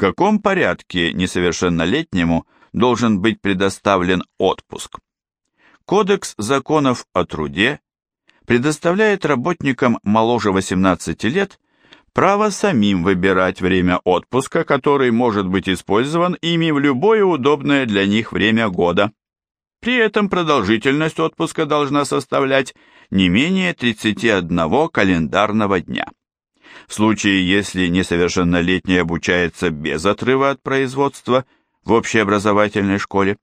каком порядке несовершеннолетнему должен быть предоставлен отпуск? Кодекс законов о труде предоставляет работникам моложе 18 лет право самим выбирать время отпуска, который может быть использован ими в любое удобное для них время года. При этом продолжительность отпуска должна составлять не менее 31 календарного дня. В случае, если несовершеннолетний обучается без отрыва от производства в общеобразовательной школе,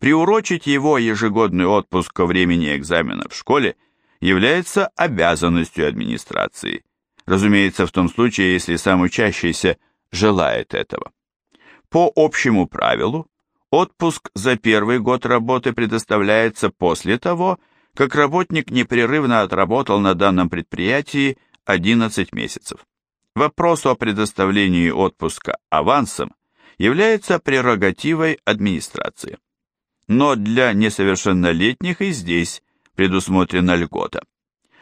приурочить его ежегодный отпуск ко времени экзамена в школе является обязанностью администрации, разумеется, в том случае, если сам учащийся желает этого. По общему правилу, отпуск за первый год работы предоставляется после того, как работник непрерывно отработал на данном предприятии 11 месяцев. Вопрос о предоставлении отпуска авансом является прерогативой администрации. Но для несовершеннолетних и здесь предусмотрена льгота.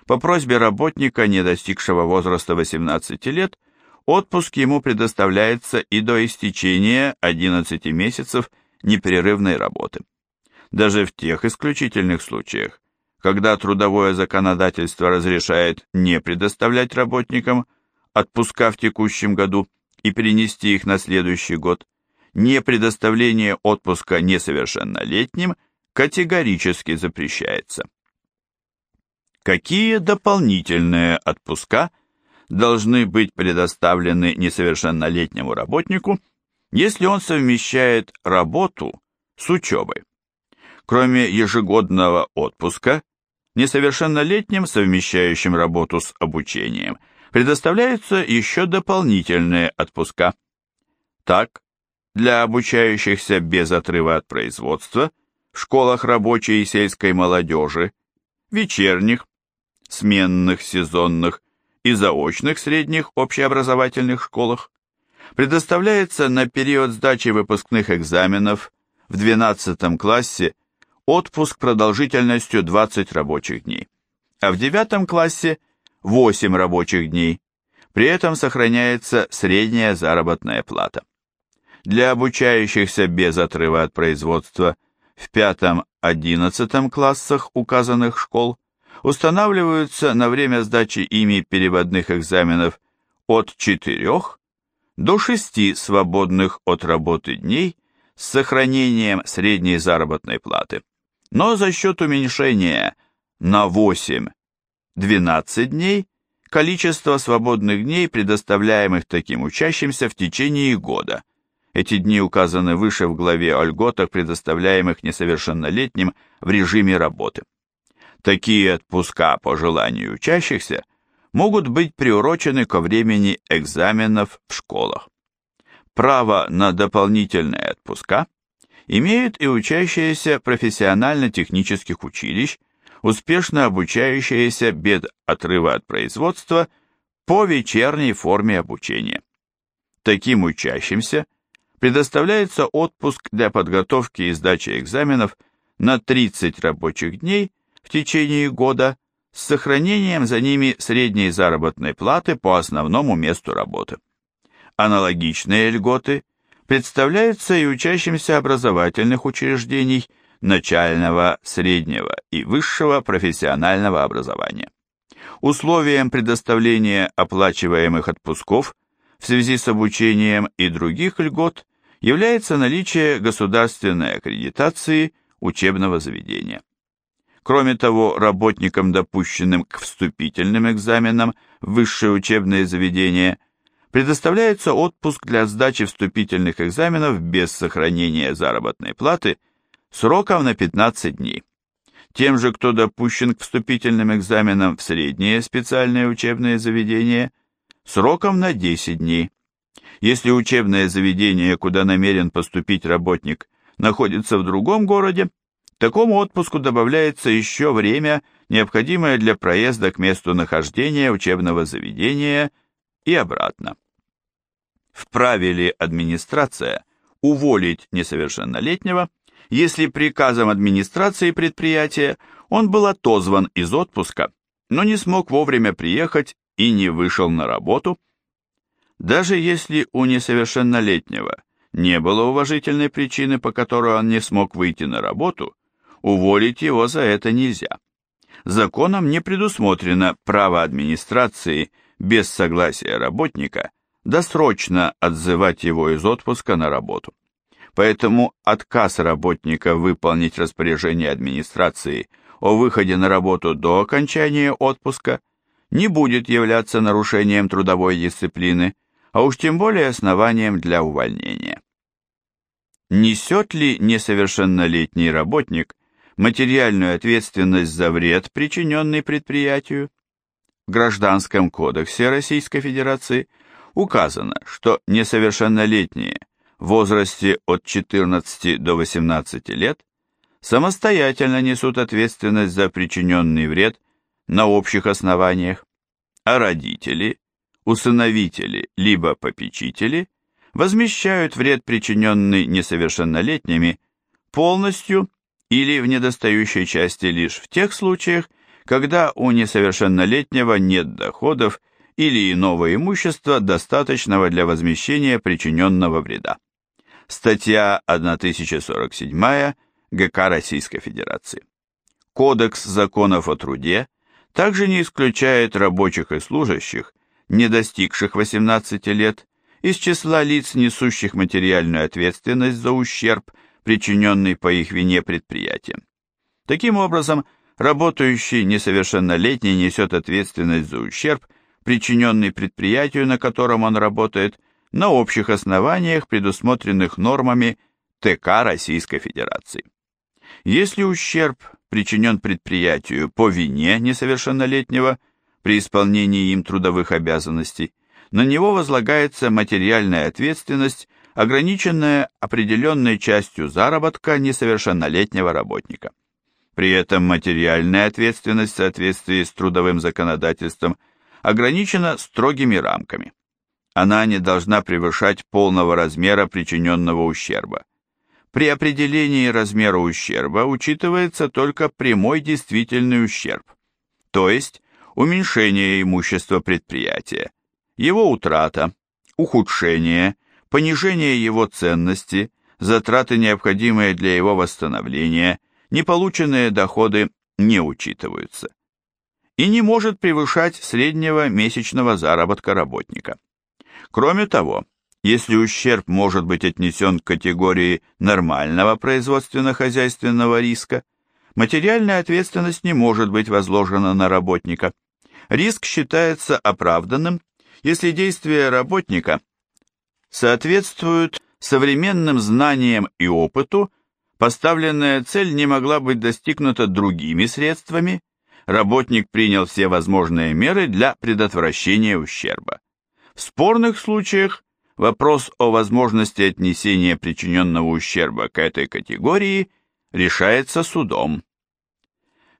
По просьбе работника, не достигшего возраста 18 лет, отпуск ему предоставляется и до истечения 11 месяцев непрерывной работы. Даже в тех исключительных случаях, когда трудовое законодательство разрешает не предоставлять работникам отпуска в текущем году и перенести их на следующий год, не предоставление отпуска несовершеннолетним категорически запрещается. Какие дополнительные отпуска должны быть предоставлены несовершеннолетнему работнику, если он совмещает работу с учебой? Кроме ежегодного отпуска, несовершеннолетним, совмещающим работу с обучением, предоставляются еще дополнительные отпуска. Так, для обучающихся без отрыва от производства в школах рабочей и сельской молодежи, вечерних, сменных, сезонных и заочных средних общеобразовательных школах предоставляется на период сдачи выпускных экзаменов в 12 классе отпуск продолжительностью 20 рабочих дней, а в 9 классе 8 рабочих дней. При этом сохраняется средняя заработная плата. Для обучающихся без отрыва от производства в 5-11 классах указанных школ устанавливаются на время сдачи ими переводных экзаменов от 4 до 6 свободных от работы дней с сохранением средней заработной платы но за счет уменьшения на 8-12 дней количество свободных дней, предоставляемых таким учащимся в течение года. Эти дни указаны выше в главе о льготах, предоставляемых несовершеннолетним в режиме работы. Такие отпуска по желанию учащихся могут быть приурочены ко времени экзаменов в школах. Право на дополнительные отпуска имеют и учащиеся профессионально-технических училищ, успешно обучающиеся без отрыва от производства по вечерней форме обучения. Таким учащимся предоставляется отпуск для подготовки и сдачи экзаменов на 30 рабочих дней в течение года с сохранением за ними средней заработной платы по основному месту работы. Аналогичные льготы – представляются и учащимся образовательных учреждений начального, среднего и высшего профессионального образования. Условием предоставления оплачиваемых отпусков в связи с обучением и других льгот является наличие государственной аккредитации учебного заведения. Кроме того, работникам, допущенным к вступительным экзаменам в высшее учебное заведение, предоставляется отпуск для сдачи вступительных экзаменов без сохранения заработной платы сроком на 15 дней. Тем же, кто допущен к вступительным экзаменам в среднее специальное учебное заведение, сроком на 10 дней. Если учебное заведение, куда намерен поступить работник, находится в другом городе, такому отпуску добавляется еще время, необходимое для проезда к месту нахождения учебного заведения и обратно. Вправе ли администрация уволить несовершеннолетнего, если приказом администрации предприятия он был отозван из отпуска, но не смог вовремя приехать и не вышел на работу? Даже если у несовершеннолетнего не было уважительной причины, по которой он не смог выйти на работу, уволить его за это нельзя. Законом не предусмотрено право администрации без согласия работника досрочно отзывать его из отпуска на работу. Поэтому отказ работника выполнить распоряжение администрации о выходе на работу до окончания отпуска не будет являться нарушением трудовой дисциплины, а уж тем более основанием для увольнения. Несет ли несовершеннолетний работник материальную ответственность за вред, причиненный предприятию? В Гражданском кодексе Российской Федерации указано, что несовершеннолетние в возрасте от 14 до 18 лет самостоятельно несут ответственность за причиненный вред на общих основаниях, а родители, усыновители либо попечители возмещают вред, причиненный несовершеннолетними, полностью или в недостающей части лишь в тех случаях, когда у несовершеннолетнего нет доходов или иного имущества, достаточного для возмещения причиненного вреда. Статья 1047 ГК Российской Федерации. Кодекс законов о труде также не исключает рабочих и служащих, не достигших 18 лет, из числа лиц, несущих материальную ответственность за ущерб, причиненный по их вине предприятиям. Таким образом, работающий несовершеннолетний несет ответственность за ущерб, причиненный предприятию, на котором он работает, на общих основаниях, предусмотренных нормами ТК Российской Федерации. Если ущерб причинен предприятию по вине несовершеннолетнего при исполнении им трудовых обязанностей, на него возлагается материальная ответственность, ограниченная определенной частью заработка несовершеннолетнего работника. При этом материальная ответственность в соответствии с трудовым законодательством ограничена строгими рамками. Она не должна превышать полного размера причиненного ущерба. При определении размера ущерба учитывается только прямой действительный ущерб, то есть уменьшение имущества предприятия, его утрата, ухудшение, понижение его ценности, затраты, необходимые для его восстановления, неполученные доходы не учитываются. И не может превышать среднего месячного заработка работника. Кроме того, если ущерб может быть отнесен к категории нормального производственно-хозяйственного риска, материальная ответственность не может быть возложена на работника. Риск считается оправданным, если действия работника соответствуют современным знаниям и опыту, поставленная цель не могла быть достигнута другими средствами, работник принял все возможные меры для предотвращения ущерба. В спорных случаях вопрос о возможности отнесения причиненного ущерба к этой категории решается судом.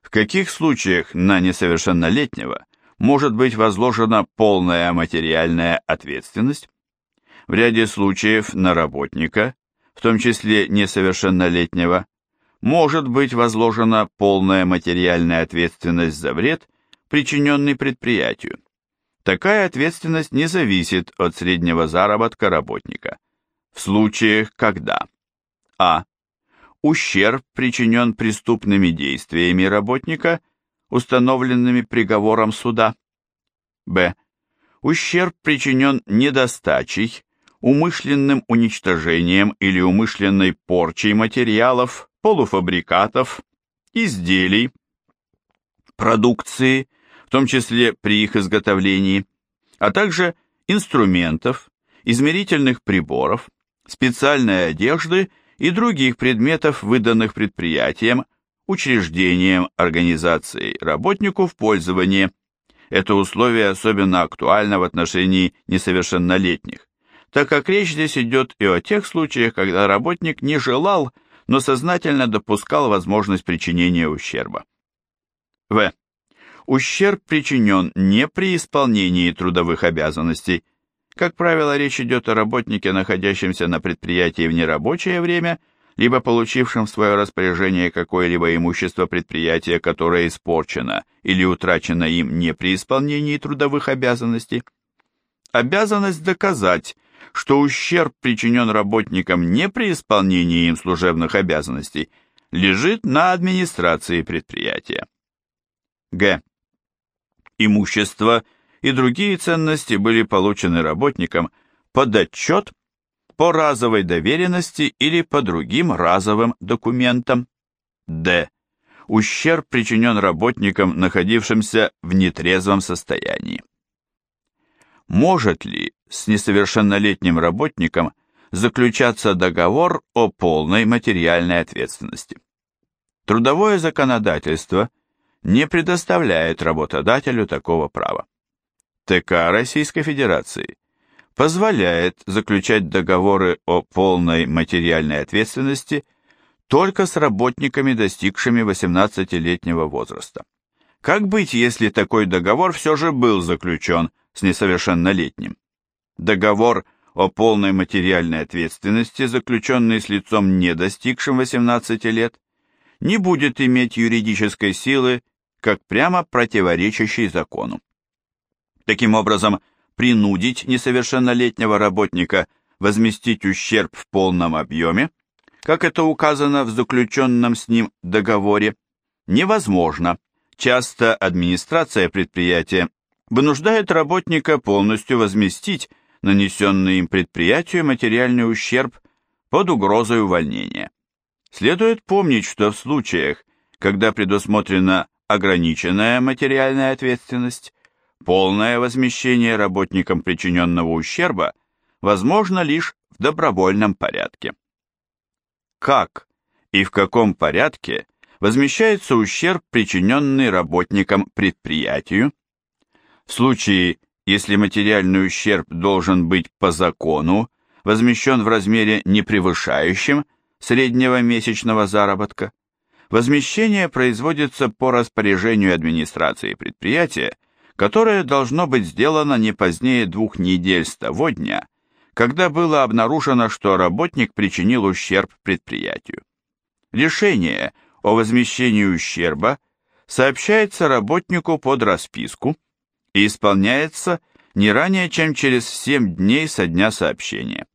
В каких случаях на несовершеннолетнего может быть возложена полная материальная ответственность? В ряде случаев на работника, в том числе несовершеннолетнего, может быть возложена полная материальная ответственность за вред, причиненный предприятию. Такая ответственность не зависит от среднего заработка работника. В случаях, когда а. Ущерб причинен преступными действиями работника, установленными приговором суда. б. Ущерб причинен недостачей, умышленным уничтожением или умышленной порчей материалов, полуфабрикатов, изделий, продукции, в том числе при их изготовлении, а также инструментов, измерительных приборов, специальной одежды и других предметов, выданных предприятием, учреждением, организацией работнику в пользование. Это условие особенно актуально в отношении несовершеннолетних так как речь здесь идет и о тех случаях, когда работник не желал, но сознательно допускал возможность причинения ущерба. В. Ущерб причинен не при исполнении трудовых обязанностей. Как правило, речь идет о работнике, находящемся на предприятии в нерабочее время, либо получившем в свое распоряжение какое-либо имущество предприятия, которое испорчено или утрачено им не при исполнении трудовых обязанностей. обязанность доказать, что ущерб причинен работникам не при исполнении им служебных обязанностей, лежит на администрации предприятия. Г. Имущество и другие ценности были получены работникам под отчет по разовой доверенности или по другим разовым документам. Д. Ущерб причинен работникам, находившимся в нетрезвом состоянии. Может ли с несовершеннолетним работником заключаться договор о полной материальной ответственности? Трудовое законодательство не предоставляет работодателю такого права. ТК Российской Федерации позволяет заключать договоры о полной материальной ответственности только с работниками, достигшими 18-летнего возраста. Как быть, если такой договор все же был заключен с несовершеннолетним? Договор о полной материальной ответственности, заключенный с лицом, не достигшим 18 лет, не будет иметь юридической силы, как прямо противоречащий закону. Таким образом, принудить несовершеннолетнего работника возместить ущерб в полном объеме, как это указано в заключенном с ним договоре, невозможно. Часто администрация предприятия вынуждает работника полностью возместить нанесенный им предприятию материальный ущерб под угрозой увольнения. Следует помнить, что в случаях, когда предусмотрена ограниченная материальная ответственность, Полное возмещение работникам причиненного ущерба возможно лишь в добровольном порядке. Как и в каком порядке возмещается ущерб, причиненный работникам предприятию? В случае, если материальный ущерб должен быть по закону возмещен в размере не превышающем среднего месячного заработка, возмещение производится по распоряжению администрации предприятия которое должно быть сделано не позднее двух недель с того дня, когда было обнаружено, что работник причинил ущерб предприятию. Решение о возмещении ущерба сообщается работнику под расписку и исполняется не ранее, чем через 7 дней со дня сообщения.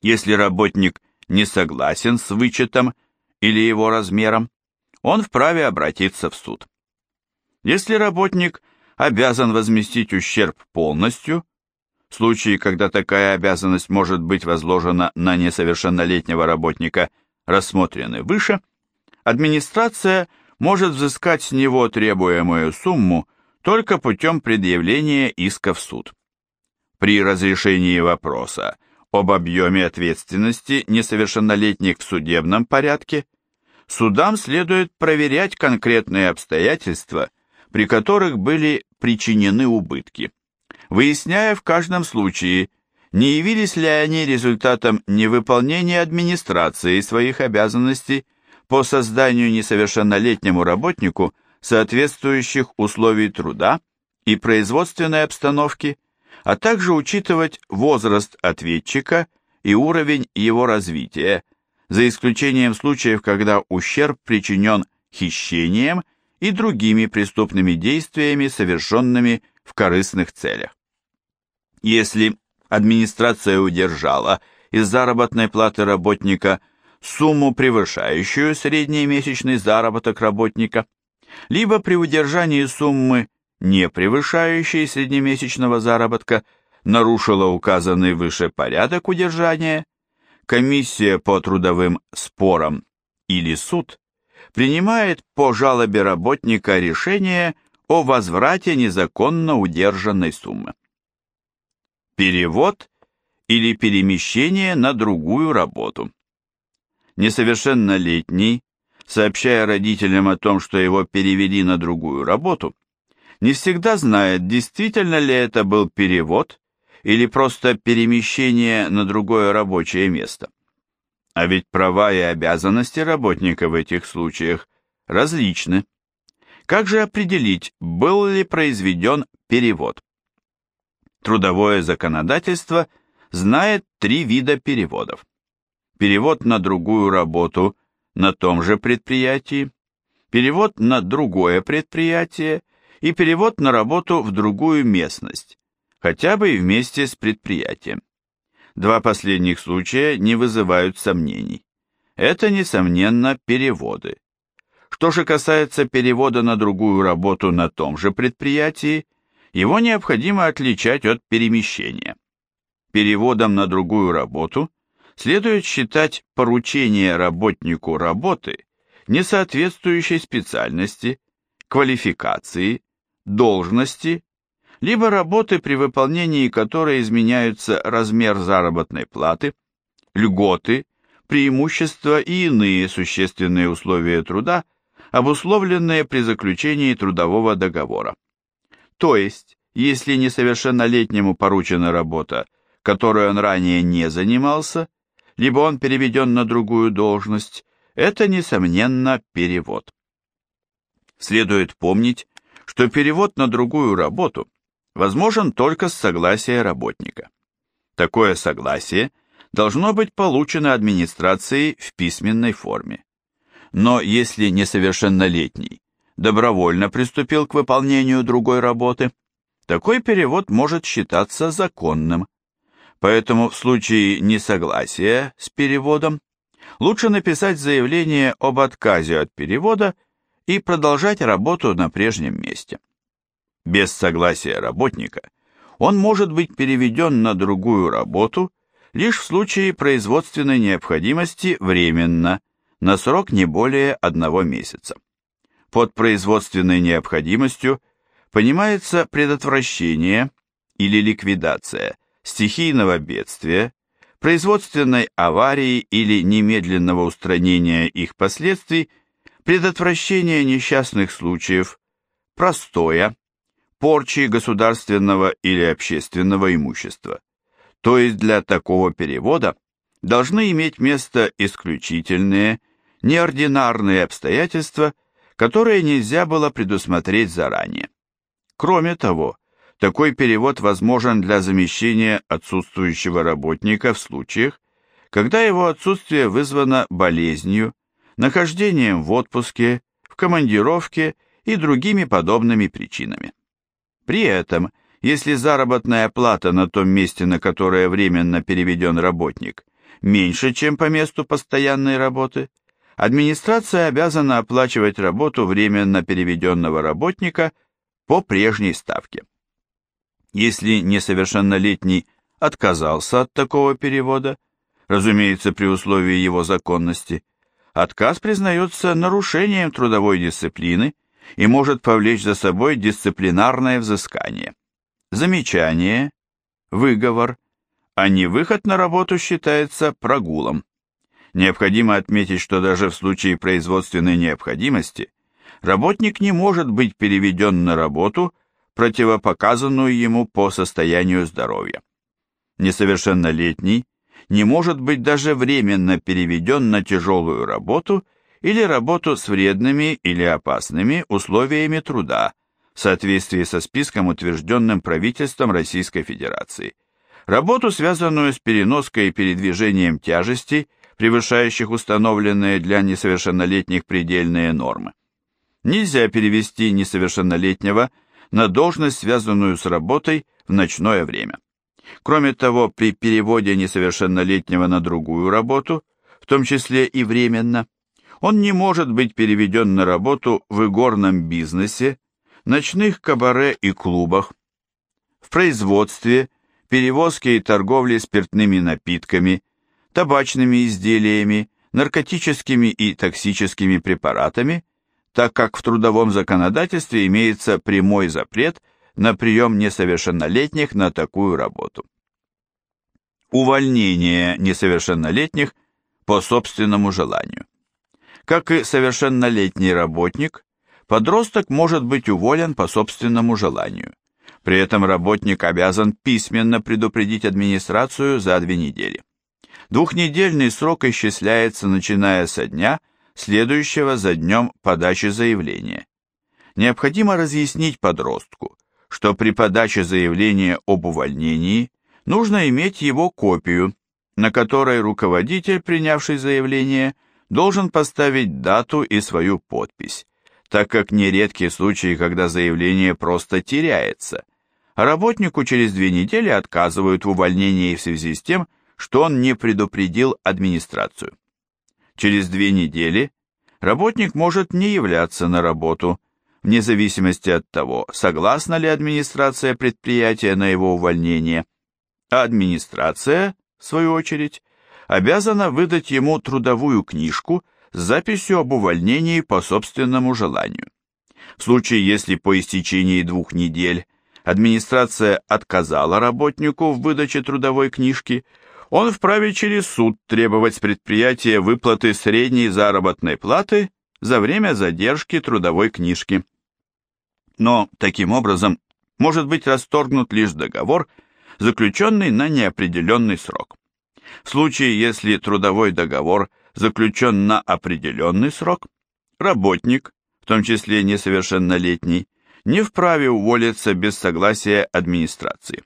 Если работник не согласен с вычетом или его размером, он вправе обратиться в суд. Если работник – обязан возместить ущерб полностью, в случае, когда такая обязанность может быть возложена на несовершеннолетнего работника, рассмотрены выше, администрация может взыскать с него требуемую сумму только путем предъявления иска в суд. При разрешении вопроса об объеме ответственности несовершеннолетних в судебном порядке судам следует проверять конкретные обстоятельства при которых были причинены убытки, выясняя в каждом случае, не явились ли они результатом невыполнения администрации своих обязанностей по созданию несовершеннолетнему работнику соответствующих условий труда и производственной обстановки, а также учитывать возраст ответчика и уровень его развития, за исключением случаев, когда ущерб причинен хищением и другими преступными действиями, совершенными в корыстных целях. Если администрация удержала из заработной платы работника сумму, превышающую средний месячный заработок работника, либо при удержании суммы, не превышающей среднемесячного заработка, нарушила указанный выше порядок удержания, комиссия по трудовым спорам или суд принимает по жалобе работника решение о возврате незаконно удержанной суммы. Перевод или перемещение на другую работу. Несовершеннолетний, сообщая родителям о том, что его перевели на другую работу, не всегда знает, действительно ли это был перевод или просто перемещение на другое рабочее место. А ведь права и обязанности работника в этих случаях различны. Как же определить, был ли произведен перевод? Трудовое законодательство знает три вида переводов. Перевод на другую работу на том же предприятии, перевод на другое предприятие и перевод на работу в другую местность, хотя бы и вместе с предприятием. Два последних случая не вызывают сомнений. Это, несомненно, переводы. Что же касается перевода на другую работу на том же предприятии, его необходимо отличать от перемещения. Переводом на другую работу следует считать поручение работнику работы, не соответствующей специальности, квалификации, должности, либо работы, при выполнении которой изменяются размер заработной платы, льготы, преимущества и иные существенные условия труда, обусловленные при заключении трудового договора. То есть, если несовершеннолетнему поручена работа, которой он ранее не занимался, либо он переведен на другую должность, это, несомненно, перевод. Следует помнить, что перевод на другую работу возможен только с согласия работника. Такое согласие должно быть получено администрацией в письменной форме. Но если несовершеннолетний добровольно приступил к выполнению другой работы, такой перевод может считаться законным. Поэтому в случае несогласия с переводом лучше написать заявление об отказе от перевода и продолжать работу на прежнем месте. Без согласия работника он может быть переведен на другую работу лишь в случае производственной необходимости временно, на срок не более одного месяца. Под производственной необходимостью понимается предотвращение или ликвидация стихийного бедствия, производственной аварии или немедленного устранения их последствий, предотвращение несчастных случаев, простоя, порчи государственного или общественного имущества. То есть для такого перевода должны иметь место исключительные, неординарные обстоятельства, которые нельзя было предусмотреть заранее. Кроме того, такой перевод возможен для замещения отсутствующего работника в случаях, когда его отсутствие вызвано болезнью, нахождением в отпуске, в командировке и другими подобными причинами. При этом, если заработная плата на том месте, на которое временно переведен работник, меньше, чем по месту постоянной работы, администрация обязана оплачивать работу временно переведенного работника по прежней ставке. Если несовершеннолетний отказался от такого перевода, разумеется, при условии его законности, отказ признается нарушением трудовой дисциплины и может повлечь за собой дисциплинарное взыскание. Замечание, выговор, а не выход на работу считается прогулом. Необходимо отметить, что даже в случае производственной необходимости работник не может быть переведен на работу, противопоказанную ему по состоянию здоровья. Несовершеннолетний не может быть даже временно переведен на тяжелую работу или работу с вредными или опасными условиями труда в соответствии со списком, утвержденным правительством Российской Федерации. Работу, связанную с переноской и передвижением тяжестей, превышающих установленные для несовершеннолетних предельные нормы. Нельзя перевести несовершеннолетнего на должность, связанную с работой в ночное время. Кроме того, при переводе несовершеннолетнего на другую работу, в том числе и временно, он не может быть переведен на работу в игорном бизнесе, ночных кабаре и клубах, в производстве, перевозке и торговле спиртными напитками, табачными изделиями, наркотическими и токсическими препаратами, так как в трудовом законодательстве имеется прямой запрет на прием несовершеннолетних на такую работу. Увольнение несовершеннолетних по собственному желанию. Как и совершеннолетний работник, подросток может быть уволен по собственному желанию. При этом работник обязан письменно предупредить администрацию за две недели. Двухнедельный срок исчисляется начиная со дня, следующего за днем подачи заявления. Необходимо разъяснить подростку, что при подаче заявления об увольнении нужно иметь его копию, на которой руководитель, принявший заявление, должен поставить дату и свою подпись, так как нередки случаи, когда заявление просто теряется, работнику через две недели отказывают в увольнении в связи с тем, что он не предупредил администрацию. Через две недели работник может не являться на работу, вне зависимости от того, согласна ли администрация предприятия на его увольнение, а администрация, в свою очередь, обязана выдать ему трудовую книжку с записью об увольнении по собственному желанию. В случае, если по истечении двух недель администрация отказала работнику в выдаче трудовой книжки, он вправе через суд требовать с предприятия выплаты средней заработной платы за время задержки трудовой книжки. Но таким образом может быть расторгнут лишь договор, заключенный на неопределенный срок. В случае, если трудовой договор заключен на определенный срок, работник, в том числе несовершеннолетний, не вправе уволиться без согласия администрации.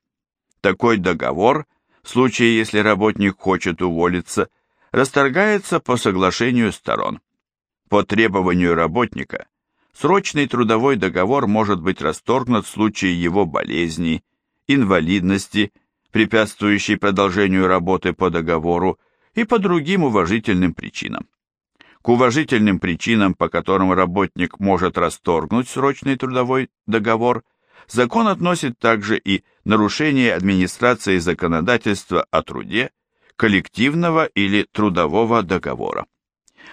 Такой договор, в случае, если работник хочет уволиться, расторгается по соглашению сторон. По требованию работника, срочный трудовой договор может быть расторгнут в случае его болезни, инвалидности, препятствующей продолжению работы по договору и по другим уважительным причинам. К уважительным причинам, по которым работник может расторгнуть срочный трудовой договор, закон относит также и нарушение администрации законодательства о труде, коллективного или трудового договора.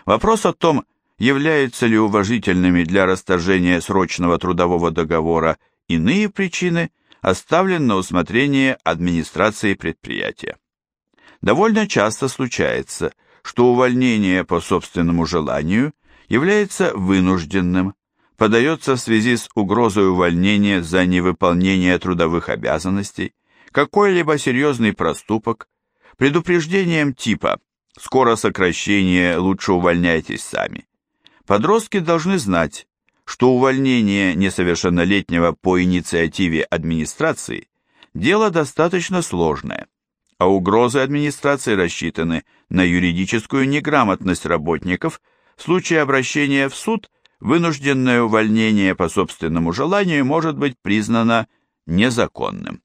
Вопрос о том, являются ли уважительными для расторжения срочного трудового договора иные причины, оставлен на усмотрение администрации предприятия. Довольно часто случается, что увольнение по собственному желанию является вынужденным, подается в связи с угрозой увольнения за невыполнение трудовых обязанностей, какой-либо серьезный проступок, предупреждением типа «скоро сокращение, лучше увольняйтесь сами». Подростки должны знать, что увольнение несовершеннолетнего по инициативе администрации – дело достаточно сложное, а угрозы администрации рассчитаны на юридическую неграмотность работников в случае обращения в суд вынужденное увольнение по собственному желанию может быть признано незаконным.